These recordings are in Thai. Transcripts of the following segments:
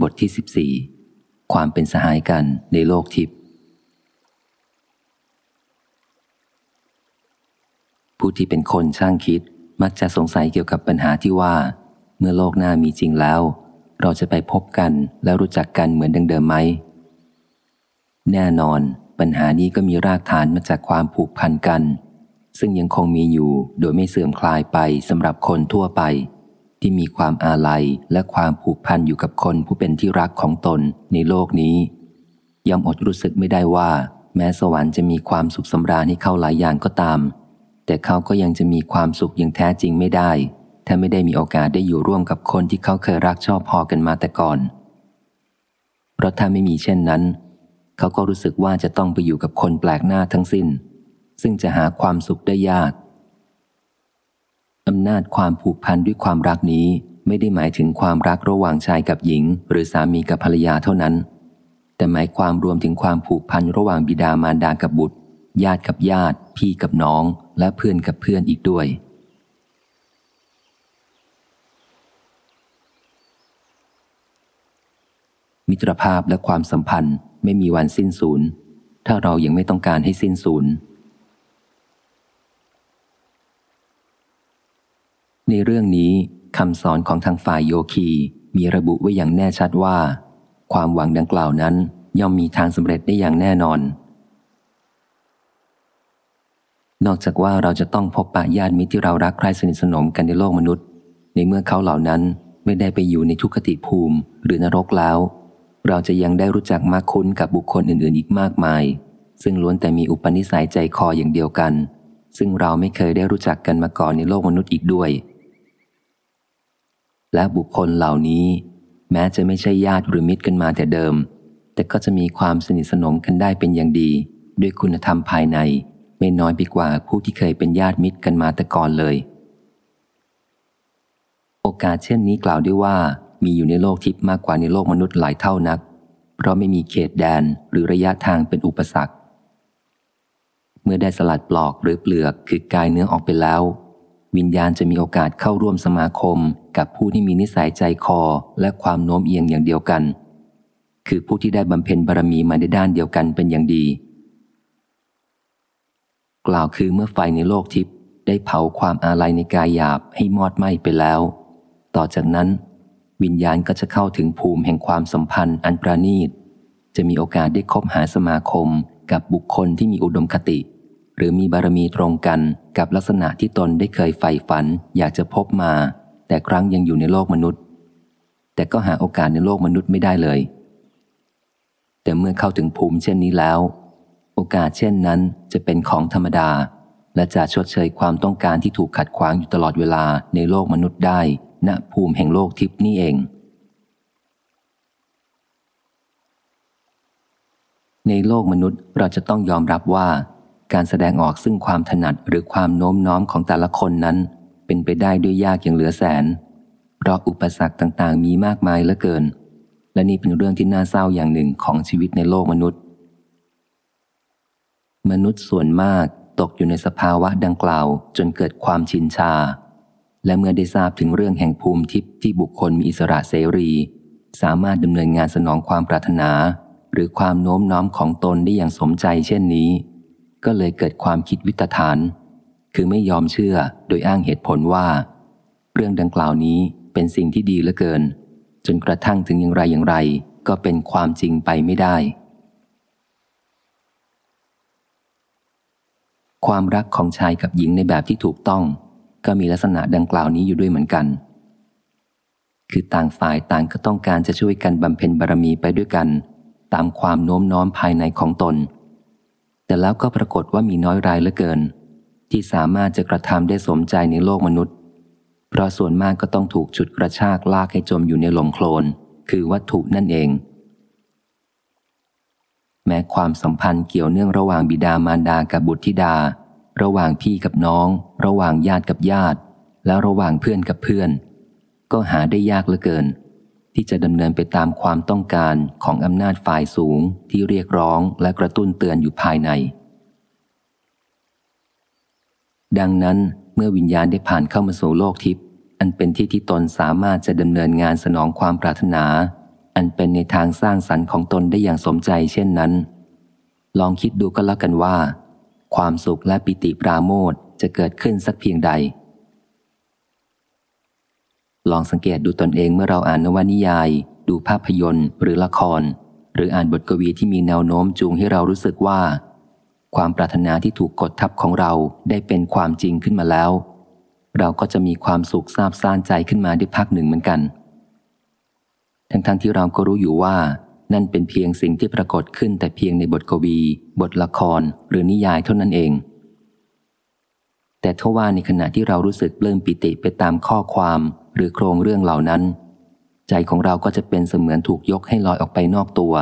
บทที่ 14 ความเป็นสหายกันในโลกทิพย์ผู้ที่เป็นคนช่างคิดมักจะสงสัยเกี่ยวกับปัญหาที่ว่า เมื่อโลกหน้ามีจริงแล้ว เราจะไปพบกันแล้วรู้จักกันเหมือนดังเดิมไหม แน่นอนปัญหานี้ก็มีรากฐานมาจากความผูกพันกัน ซึ่งยังคงมีอยู่โดยไม่เสื่อมคลายไปสำหรับคนทั่วไป ที่มีความอาลัยและความผูกพันอยู่กับคนผู้เป็นที่รักของตนในโลกนี้ ย่อมอดรู้สึกไม่ได้ว่า แม้สวรรค์จะมีความสุขสำราญให้เข้าหลายอย่างก็ตาม แต่เขาก็ยังจะมีความสุขอย่างแท้จริงไม่ได้ ถ้าไม่ได้มีโอกาสได้อยู่ร่วมกับคนที่เขาเคยรักชอบพอกันมาแต่ก่อน เพราะถ้าไม่มีเช่นนั้น เขาก็รู้สึกว่าจะต้องไปอยู่กับคนแปลกหน้าทั้งสิน้น ซึ่งจะหาความสุขได้ยาก อำนาจความผูกพันด้วยความรักนี้ไม่ได้หมายถึงความรักระหว่างชายกับหญิง หรือสามีกับภรรยาเท่านั้น แต่หมายความรวมถึงความผูกพันระหว่างบิดามารดากับบุตร ญาติกับญาติ พี่กับน้อง และเพื่อนกับเพื่อนอีกด้วย มิตรภาพและความสัมพันธ์ไม่มีวันสิ้นสูญถ้าเรายังไม่ต้องการให้สิ้นสูญ ในเรื่องนี้คำสอนของทางฝ่ายโยคีมีระบุไว้อย่างแน่ชัดว่า ความหวังดังกล่าวนั้นย่อมมีทางสำเร็จได้อย่างแน่นอน นอกจากว่าเราจะต้องพบปะญาติมิตรที่เรารักใคร่สนิทสนมกันในโลกมนุษย์ ในเมื่อเขาเหล่านั้นไม่ได้ไปอยู่ในทุกขติภูมิหรือนรกแล้ว เราจะยังได้รู้จักมากคุ้นกับบุคคลอื่นๆ อีกมากมาย ซึ่งล้วนแต่มีอุปนิสัยใจคออย่างเดียวกัน ซึ่งเราไม่เคยได้รู้จักกันมาก่อนในโลกมนุษย์อีกด้วย และบุคคลเหล่านี้ แม้จะไม่ใช่ญาติหรือมิตรกันมาแต่เดิม แต่ก็จะมีความสนิทสนมกันได้เป็นอย่างดี ด้วยคุณธรรมภายใน ไม่น้อยไปกว่าผู้ที่เคยเป็นญาติมิตรกันมาแต่ก่อนเลย โอกาสเช่นนี้กล่าวได้ว่ามีอยู่ในโลกทิพย์มากกว่าในโลกมนุษย์หลายเท่านัก เพราะไม่มีเขตแดนหรือระยะทางเป็นอุปสรรค เมื่อได้สลัดปลอกหรือเปลือกคือกายเนื้อออกไปแล้ว วิญญาณจะมีโอกาสเข้าร่วมสมาคมกับผู้ที่มีนิสัยใจคอและความโน้มเอียงอย่างเดียวกัน คือผู้ที่ได้บำเพ็ญบารมีมาในด้านเดียวกันเป็นอย่างดี กล่าวคือเมื่อไฟในโลกทิพย์ได้เผาความอาลัยในกายหยาบให้มอดไหม้ไปแล้ว ต่อจากนั้น วิญญาณก็จะเข้าถึงภูมิแห่งความสัมพันธ์อันประณีต จะมีโอกาสได้คบหาสมาคมกับบุคคลที่มีอุดมคติ หรือมีบารมีตรงกันกับลักษณะที่ตนได้เคยใฝ่ฝัน อยากจะพบมา แต่ครั้งยังอยู่ในโลกมนุษย์ แต่ก็หาโอกาสในโลกมนุษย์ไม่ได้เลย แต่เมื่อเข้าถึงภูมิเช่นนี้แล้ว โอกาสเช่นนั้นจะเป็นของธรรมดา และจะชดเชยความต้องการที่ถูกขัดขวางอยู่ตลอดเวลาในโลกมนุษย์ได้ณภูมิแห่งโลกทิพนี่เองในโลกมนุษย์เราจะต้องยอมรับว่า การแสดงออกซึ่งความถนัดหรือความโน้มน้อมของแต่ละคนนั้น เป็นไปได้ด้วยยากอย่างเหลือแสน เพราะอุปสรรคต่างๆ มีมากมายเหลือเกิน และนี่เป็นเรื่องที่น่าเศร้าอย่างหนึ่งของชีวิตในโลกมนุษย์ มนุษย์ส่วนมากตกอยู่ในสภาวะดังกล่าวจนเกิดความชินชา และเมื่อได้ทราบถึงเรื่องแห่งภูมิทิพย์ที่บุคคลมีอิสระเสรี สามารถดำเนินงานสนองความปรารถนา หรือความโน้มน้อมของตนได้อย่างสมใจเช่นนี้ ก็เลยเกิดความคิดวิตฐาน คือไม่ยอมเชื่อโดยอ้างเหตุผลว่า เรื่องดังกล่าวนี้เป็นสิ่งที่ดีเหลือเกิน จนกระทั่งถึงอย่างไรอย่างไร ก็เป็นความจริงไปไม่ได้ ความรักของชายกับหญิงในแบบที่ถูกต้อง ก็มีลักษณะดังกล่าวนี้อยู่ด้วยเหมือนกัน คือต่างฝ่ายต่างก็ต้องการจะช่วยกันบำเพ็ญบารมีไปด้วยกัน ตามความโน้มน้อมภายในของตน แต่แล้วก็ปรากฏว่ามีน้อยรายเหลือเกิน ที่สามารถจะกระทำได้สมใจในโลกมนุษย์ เพราะส่วนมากก็ต้องถูกฉุดกระชากลากให้จมอยู่ในหลมโคลน คือวัตถุนั่นเอง แม้ความสัมพันธ์เกี่ยวเนื่องระหว่างบิดามารดากับบุตรธิดา ระหว่างพี่กับน้อง ระหว่างญาติกับญาติ แล้วระหว่างเพื่อนกับเพื่อน ก็หาได้ยากเหลือเกิน ที่จะดำเนินไปตามความต้องการของอำนาจฝ่ายสูงที่เรียกร้องและกระตุ้นเตือนอยู่ภายใน ดังนั้นเมื่อวิญญาณได้ผ่านเข้ามาสู่โลกทิพย์อันเป็นที่ที่ตนสามารถจะดำเนินงานสนองความปรารถนา อันเป็นในทางสร้างสรรค์ของตนได้อย่างสมใจเช่นนั้น ลองคิดดูก็แล้วกันว่า ความสุขและปิติปราโมทจะเกิดขึ้นสักเพียงใด ลองสังเกตดูตนเองเมื่อเราอ่านนวนิยาย ดูภาพยนตร์ หรือละคร หรืออ่านบทกวีที่มีแนวโน้มจูงให้เรารู้สึกว่า ความปรารถนาที่ถูกกดทับของเราได้เป็นความจริงขึ้นมาแล้ว เราก็จะมีความสุขซาบซ่านใจขึ้นมาได้พักหนึ่งเหมือนกัน ทั้งๆทที่เราก็รู้อยู่ว่า นั่นเป็นเพียงสิ่งที่ปรากฏขึ้นแต่เพียงในบทกวี บทละคร หรือนิยายเท่านั้นเอง แต่ทว่าในขณะที่เรารู้สึกเลิ่มปิติไปตามข้อความหรือโครงเรื่องเหล่านั้น ใจของเราก็จะเป็นเสมือนถูกยกให้ลอยออกไปนอกตัว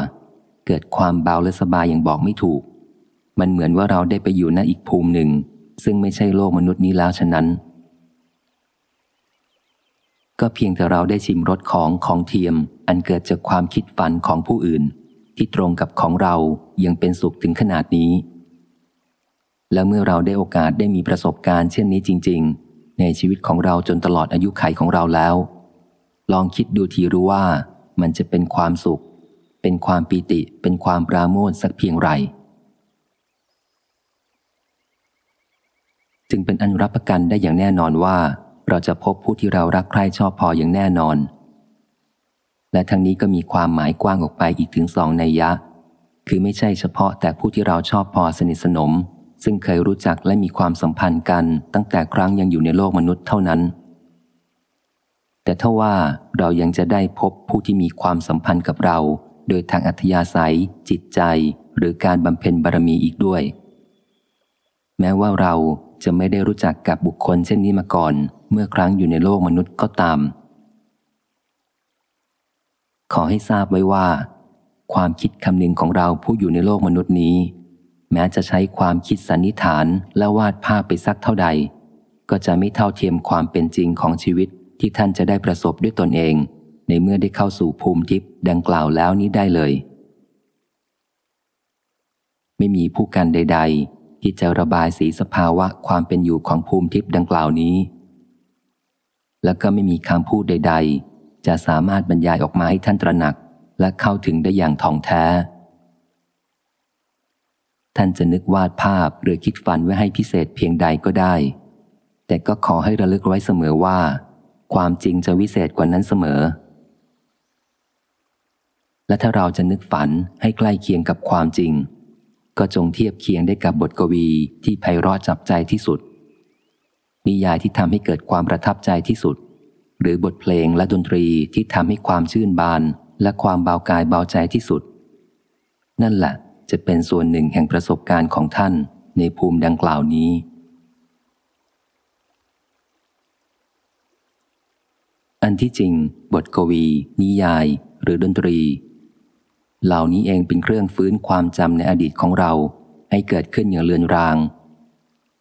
เกิดความเบาและสบายอย่างบอกไม่ถูก มันเหมือนว่าเราได้ไปอยู่ณอีกภูมิหนึ่ง ซึ่งไม่ใช่โลกมนุษย์นี้แล้วฉะนั้น ก็เพียงแต่เราได้ชิมรสของของเทียม อันเกิดจากความคิดฝันของผู้อื่น ที่ตรงกับของเรายังเป็นสุขถึงขนาดนี้ และเมื่อเราได้โอกาสได้มีประสบการณ์เช่นนี้จริง ๆ ในชีวิตของเราจนตลอดอายุไขของเราแล้ว ลองคิดดูทีรู้ว่ามันจะเป็นความสุข เป็นความปีติ เป็นความปราโมทสักเพียงไรจึงเป็นอันรับประกันได้อย่างแน่นอนว่า เราจะพบผู้ที่เรารักใคร่ชอบพออย่างแน่นอน และทั้งนี้ก็มีความหมายกว้างออกไปอีกถึงสองนัยยะ คือไม่ใช่เฉพาะแต่ผู้ที่เราชอบพอสนิทสนม ซึ่งเคยรู้จักและมีความสัมพันธ์กันตั้งแต่ครั้งยังอยู่ในโลกมนุษย์เท่านั้น แต่ถ้าว่าเรายังจะได้พบผู้ที่มีความสัมพันธ์กับเรา โดยทางอัธยาศัย จิตใจ หรือการบำเพ็ญบารมีอีกด้วย แม้ว่าเราจะไม่ได้รู้จักกับบุคคลเช่นนี้มาก่อน เมื่อครั้งอยู่ในโลกมนุษย์ก็ตาม ขอให้ทราบไว้ว่า ความคิดคำนึงของเราผู้อยู่ในโลกมนุษย์นี้ แม้จะใช้ความคิดสันนิษฐานและวาดภาพไปสักเท่าใด ก็จะไม่เท่าเทียมความเป็นจริงของชีวิตที่ท่านจะได้ประสบด้วยตนเอง ในเมื่อได้เข้าสู่ภูมิทิพย์ดังกล่าวแล้วนี้ได้เลย ไม่มีผู้กันใด ๆ ที่จะระบายสีสภาวะความเป็นอยู่ของภูมิทิพย์ดังกล่าวนี้ แล้วก็ไม่มีคำพูดใด ๆ จะสามารถบรรยายออกมาให้ท่านตระหนักและเข้าถึงได้อย่างท่องแท้ ท่านจะนึกวาดภาพหรือคิดฝันไว้ให้พิเศษเพียงใดก็ได้ แต่ก็ขอให้ระลึกไว้เสมอว่า ความจริงจะวิเศษกว่านั้นเสมอ และถ้าเราจะนึกฝันให้ใกล้เคียงกับความจริง ก็จงเทียบเคียงได้กับบทกวีที่ไพเราะจับใจที่สุด นิยายที่ทำให้เกิดความประทับใจที่สุด หรือบทเพลงและดนตรีที่ทำให้ความชื่นบานและความเบากายเบาใจที่สุด นั่นแหละ จะเป็นส่วนหนึ่งแห่งประสบการณ์ของท่านในภูมิดังกล่าวนี้ อันที่จริง บทกวี นิยาย หรือดนตรี เหล่านี้เองเป็นเครื่องฟื้นความจำในอดีตของเราให้เกิดขึ้นอย่างเลือนราง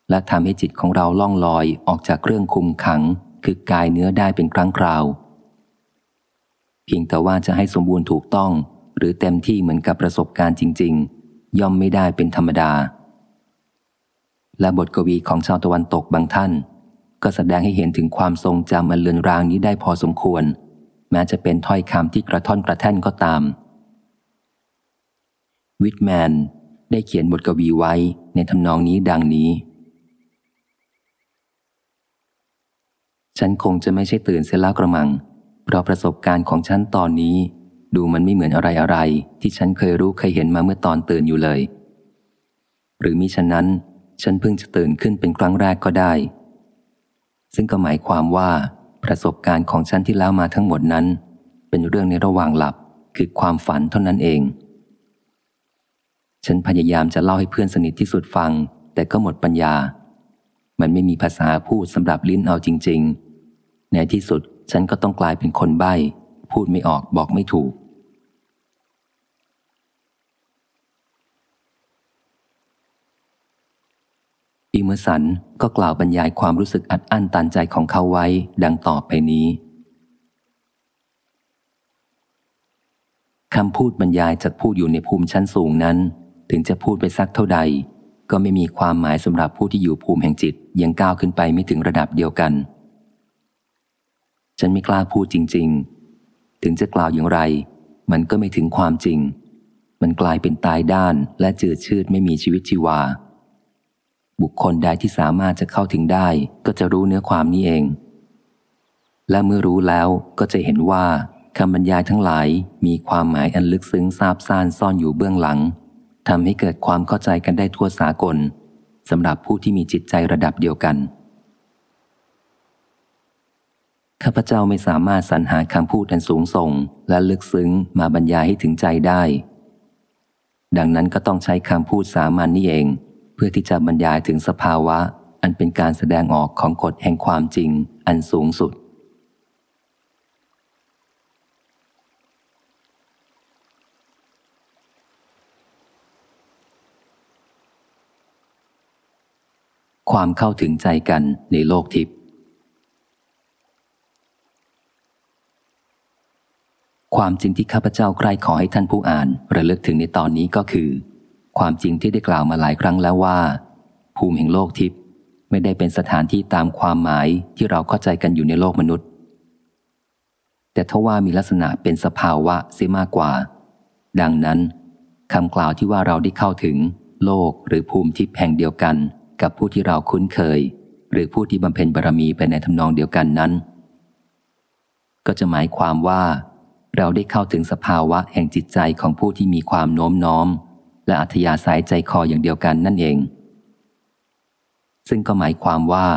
และทำให้จิตของเราล่องลอยออกจากเครื่องคุมขัง คือกายเนื้อได้เป็นครั้งคราว เพียงแต่ว่าจะให้สมบูรณ์ถูกต้อง หรือเต็มที่เหมือนกับประสบการณ์จริง ๆ ย่อมไม่ได้เป็นธรรมดา และบทกวีของชาวตะวันตกบางท่าน ก็แสดงให้เห็นถึงความทรงจำอันเลือนรางนี้ได้พอสมควร แม้จะเป็นถ้อยคำที่กระท่อนกระแท่นก็ตาม วิทแมนได้เขียนบทกวีไว้ในทำนองนี้ดังนี้ ฉันคงจะไม่ใช่ตื่นเสียแล้วกระมัง เพราะประสบการณ์ของฉันตอนนี้ ดูมันไม่เหมือนอะไรอะไร ที่ฉันเคยรู้เคยเห็นมาเมื่อตอนตื่นอยู่เลย หรือมิฉะนั้น ฉันเพิ่งจะตื่นขึ้นเป็นครั้งแรกก็ได้ ซึ่งก็หมายความว่าประสบการณ์ของฉันที่แล้วมาทั้งหมดนั้น เป็นเรื่องในระหว่างหลับคือความฝันเท่านั้นเอง ฉันพยายามจะเล่าให้เพื่อนสนิทที่สุดฟัง แต่ก็หมดปัญญา มันไม่มีภาษาพูดสำหรับลิ้นเอาจริง ๆ ในที่สุดฉันก็ต้องกลายเป็นคนใบ้ พูดไม่ออกบอกไม่ถูก อิมเมอร์สันก็กล่าวบรรยายความรู้สึกอัดอั้นตันใจของเขาไว้ดังต่อไปนี้คำพูดบรรยายจากผู้อยู่ในภูมิชั้นสูงนั้น ถึงจะพูดไปสักเท่าใด ก็ไม่มีความหมายสำหรับผู้ที่อยู่ภูมิแห่งจิตยังก้าวขึ้นไปไม่ถึงระดับเดียวกัน ฉันไม่กล้าพูดจริง ๆ ถึงจะกล่าวอย่างไร มันก็ไม่ถึงความจริง มันกลายเป็นตายด้านและจืดชืดไม่มีชีวิตชีวา บุคคลใดที่สามารถจะเข้าถึงได้ ก็จะรู้เนื้อความนี้เอง และเมื่อรู้แล้วก็จะเห็นว่าคำบรรยายทั้งหลายมีความหมายอันลึกซึ้งซาบซ่านซ่อนอยู่เบื้องหลังทำให้เกิดความเข้าใจกันได้ทั่วสากลสำหรับผู้ที่มีจิตใจระดับเดียวกัน ข้าพเจ้าไม่สามารถสรรหาคำพูดอันสูงส่ง และลึกซึ้งมาบรรยายให้ถึงใจได้ ดังนั้นก็ต้องใช้คำพูดสามัญนนี่เอง เพื่อที่จะบรรยายถึงสภาวะ อันเป็นการแสดงออกของกฎแห่งความจริงอันสูงสุด ความเข้าถึงใจกันในโลกทิพย์ ความจริงที่ข้าพเจ้าใคร่ขอให้ท่านผู้อ่านระลึกถึงในตอนนี้ก็คือ ความจริงที่ได้กล่าวมาหลายครั้งแล้วว่า ภูมิแห่งโลกทิพย์ไม่ได้เป็นสถานที่ตามความหมายที่เราเข้าใจกันอยู่ในโลกมนุษย์ แต่ทว่ามีลักษณะเป็นสภาวะเสียมากกว่า ดังนั้นคำกล่าวที่ว่าเราได้เข้าถึง โลกหรือภูมิทิพย์แห่งเดียวกัน กับผู้ที่เราคุ้นเคย หรือผู้ที่บำเพ็ญบารมีไปในทำนองเดียวกันนั้น ก็จะหมายความว่า เราได้เข้าถึงสภาวะแห่งจิตใจของผู้ที่มีความโน้มน้อม และอัธยาศัยใจคออย่างเดียวกันนั่นเอง ซึ่งก็หมายความว่า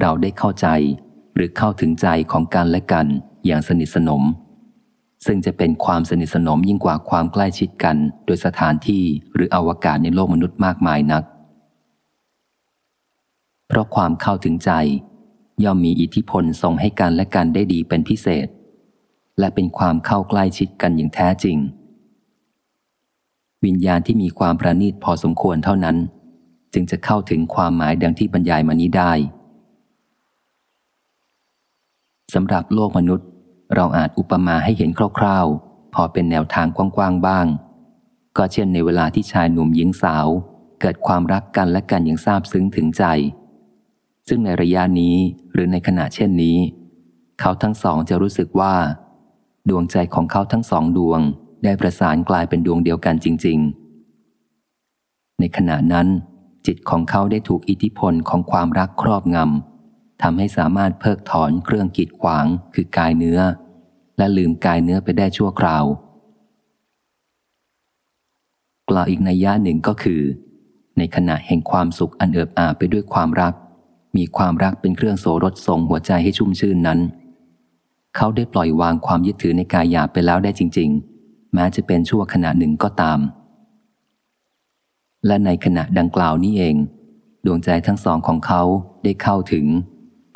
เราได้เข้าใจหรือเข้าถึงใจของกันและกันอย่างสนิทสนม ซึ่งจะเป็นความสนิทสนมยิ่งกว่าความใกล้ชิดกัน โดยสถานที่หรืออวกาศในโลกมนุษย์มากมายนัก เพราะความเข้าถึงใจ ย่อมมีอิทธิพลส่งให้กันและกันได้ดีเป็นพิเศษ และเป็นความเข้าใกล้ชิดกันอย่างแท้จริง วิญญาณที่มีความประณีตพอสมควรเท่านั้น จึงจะเข้าถึงความหมายดังที่บรรยายมานี้ได้สำหรับโลกมนุษย์ เราอาจอุปมาให้เห็นคร่าวๆ พอเป็นแนวทางกว้างๆบ้าง ก็เช่นในเวลาที่ชายหนุ่มหญิงสาว เกิดความรักกันและกันอย่างซาบซึ้งถึงใจ ซึ่งในระยะนี้หรือในขณะเช่นนี้ เขาทั้งสองจะรู้สึกว่า ดวงใจของเขาทั้งสองดวงได้ประสานกลายเป็นดวงเดียวกันจริง ๆ ในขณะนั้น จิตของเขาได้ถูกอิทธิพลของความรักครอบงำทำให้สามารถเพิกถอนเครื่องกีดขวางคือกายเนื้อ และลืมกายเนื้อไปได้ชั่วคราว กล่าวอีกในย่าหนึ่งก็คือ ในขณะแห่งความสุขอันเอิบอาบไปด้วยความรัก มีความรักเป็นเครื่องโสรสส่งหัวใจให้ชุ่มชื่นนั้น เขาได้ปล่อยวางความยึดถือในกายหยาบไปแล้วได้จริง ๆ แม้จะเป็นชั่วขณะหนึ่งก็ตาม และในขณะดังกล่าวนี้เอง ดวงใจทั้งสองของเขาได้เข้าถึง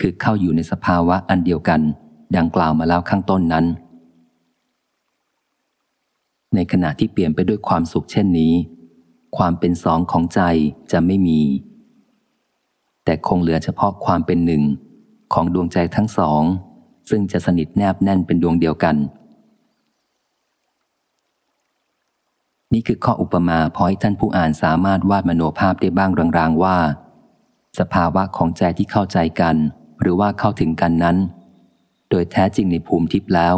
คือเข้าอยู่ในสภาวะอันเดียวกัน ดังกล่าวมาแล้วข้างต้นนั้น ในขณะที่เปลี่ยนไปด้วยความสุขเช่นนี้ ความเป็นสองของใจจะไม่มี แต่คงเหลือเฉพาะความเป็นหนึ่งของดวงใจทั้งสอง ซึ่งจะสนิทแนบแน่นเป็นดวงเดียวกัน นี่คือข้ออุปมาพอให้ท่านผู้อ่านสามารถวาดมโนภาพได้บ้างรางๆว่า สภาวะของใจที่เข้าใจกัน หรือว่าเข้าถึงกันนั้น โดยแท้จริงในภูมิทิพย์แล้ว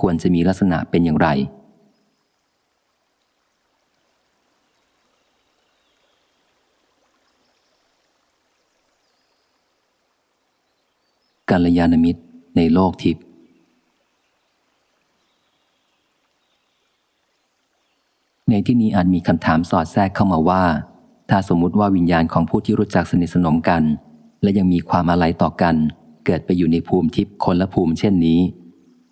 ควรจะมีลักษณะเป็นอย่างไรกัลยาณมิตร ในโลกทิพย์ในที่นี้อาจมีคำถามสอดแทรกเข้ามาว่า ถ้าสมมุติว่าวิญญาณของผู้ที่รู้จักสนิทสนมกัน และยังมีความอะไรต่อกัน เกิดไปอยู่ในภูมิทิพย์คนละภูมิเช่นนี้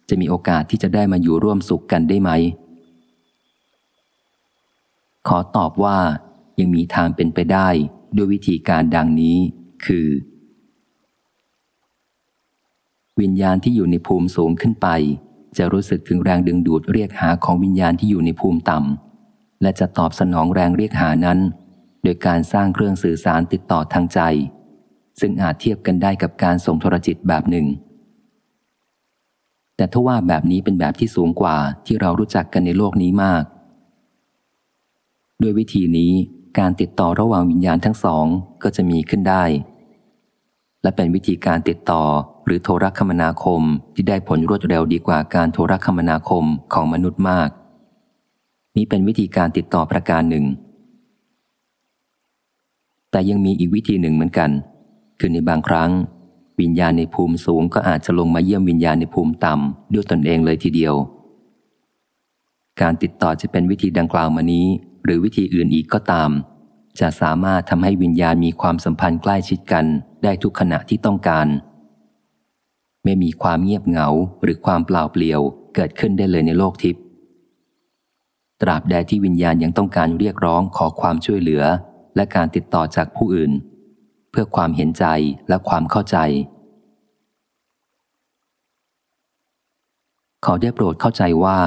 จะมีโอกาสที่จะได้มาอยู่ร่วมสุขกันได้ไหม ขอตอบว่ายังมีทางเป็นไปได้ด้วยวิธีการดังนี้ คือ วิญญาณที่อยู่ในภูมิสูงขึ้นไป จะรู้สึกถึงแรงดึงดูดเรียกหาของวิญญาณที่อยู่ในภูมิต่ำ และจะตอบสนองแรงเรียกหานั้น โดยการสร้างเครื่องสื่อสารติดต่อทางใจ ซึ่งอาจเทียบกันได้กับการส่งโทรจิตแบบหนึ่ง แต่ทว่าแบบนี้เป็นแบบที่สูงกว่าที่เรารู้จักกันในโลกนี้มาก ด้วยวิธีนี้การติดต่อระหว่างวิญญาณทั้งสองก็จะมีขึ้นได้ และเป็นวิธีการติดต่อหรือโทรคมนาคมที่ได้ผลรวดเร็วดีกว่าการโทรคมนาคมของมนุษย์มาก นี้เป็นวิธีการติดต่อประการหนึ่ง แต่ยังมีอีกวิธีหนึ่งเหมือนกัน คือในบางครั้ง วิญญาณในภูมิสูงก็อาจจะลงมาเยี่ยมวิญญาณในภูมิต่ำด้วยตนเองเลยทีเดียว การติดต่อจะเป็นวิธีดังกล่าวมานี้ หรือวิธีอื่นอีกก็ตาม จะสามารถทำให้วิญญาณมีความสัมพันธ์ใกล้ชิดกัน ได้ทุกขณะที่ต้องการ ไม่มีความเงียบเหงาหรือความเปล่าเปลี่ยวเกิดขึ้นได้เลยในโลกทิพย์ตราบใดที่วิญญาณยังต้องการเรียกร้องขอความช่วยเหลือ และการติดต่อจากผู้อื่น เพื่อความเห็นใจและความเข้าใจ ขอได้โปรดเข้าใจว่า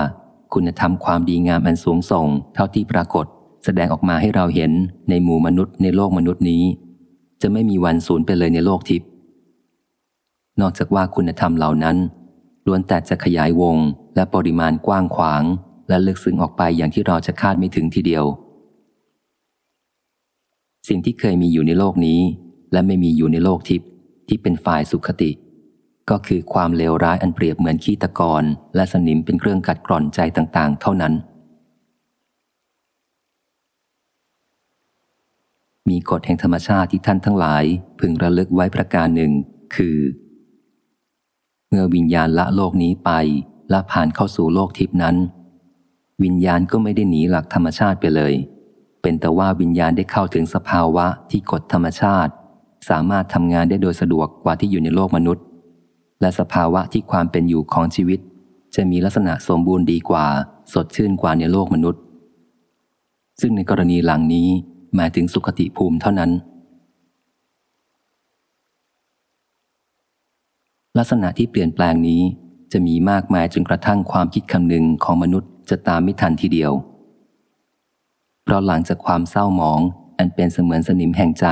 คุณธรรมความดีงามอันสูงส่ง เท่าที่ปรากฏ แสดงออกมาให้เราเห็นในหมู่มนุษย์ในโลกมนุษย์นี้ จะไม่มีวันสูญไปเลยในโลกทิพย์นอกจากว่าคุณธรรมเหล่านั้นล้วนแต่จะขยายวงและปริมาณกว้างขวาง และลึกซึ้งออกไปอย่างที่เราจะคาดไม่ถึงทีเดียว สิ่งที่เคยมีอยู่ในโลกนี้ และไม่มีอยู่ในโลกทิพย์ที่เป็นฝ่ายสุขติ ก็คือความเลวร้ายอันเปรียบเหมือนขี้ตะกอนและสนิมเป็นเครื่องกัดกร่อนใจต่าง ๆ เท่านั้น มีกฎแห่งธรรมชาติที่ท่านทั้งหลาย พึงระลึกไว้ประการหนึ่ง คือ เมื่อวิญญาณละโลกนี้ไปและผ่านเข้าสู่โลกทิพนั้น วิญญาณก็ไม่ได้หนีหลักธรรมชาติไปเลย เป็นแต่ว่าวิญญาณได้เข้าถึงสภาวะที่กฎธรรมชาติ สามารถทำงานได้โดยสะดวกกว่าที่อยู่ในโลกมนุษย์ และสภาวะที่ความเป็นอยู่ของชีวิต จะมีลักษณะสมบูรณ์ดีกว่า สดชื่นกว่าในโลกมนุษย์ ซึ่งในกรณีหลังนี้ หมายถึงสุขติภูมิเท่านั้น ลักษณะที่เปลี่ยนแปลงนี้จะมีมากมายจนกระทั่งความคิดคำนึงของมนุษย์จะตามไม่ทันทีเดียว เพราะหลังจากความเศร้าหมองอันเป็นเสมือนสนิมแห่งใจ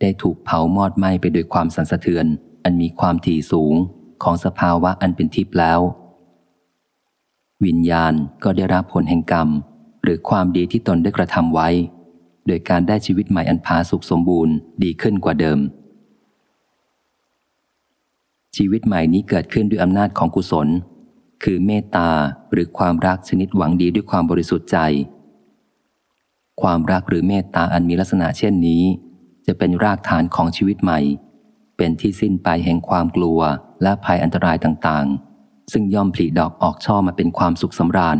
ได้ถูกเผามอดไหม้ไปโดยความสันสะเทือน อันมีความถี่สูงของสภาวะอันเป็นทิพย์แล้ว วิญญาณก็ได้รับผลแห่งกรรม หรือความดีที่ตนได้กระทำไว้ ดยการได้ชีวิตใหม่อันผาสุขสมบูรณ์ดีขึ้นกว่าเดิม ชีวิตใหม่นี้เกิดขึ้นด้วยอำนาจของกุศล คือเมตตาหรือความรักชนิดหวังดีด้วยความบริสุทธิ์ใจ ความรักหรือเมตตาอันมีลักษณะเช่นนี้ จะเป็นรากฐานของชีวิตใหม่ เป็นที่สิ้นไปแห่งความกลัวและภัยอันตรายต่างๆ ซึ่งย่อมผลิดอกออกช่อมาเป็นความสุขสำราญ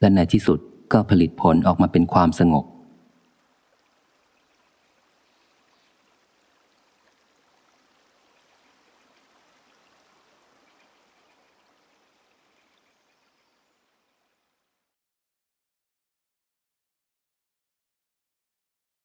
และในที่สุดก็ผลิตผลออกมาเป็นความสงบ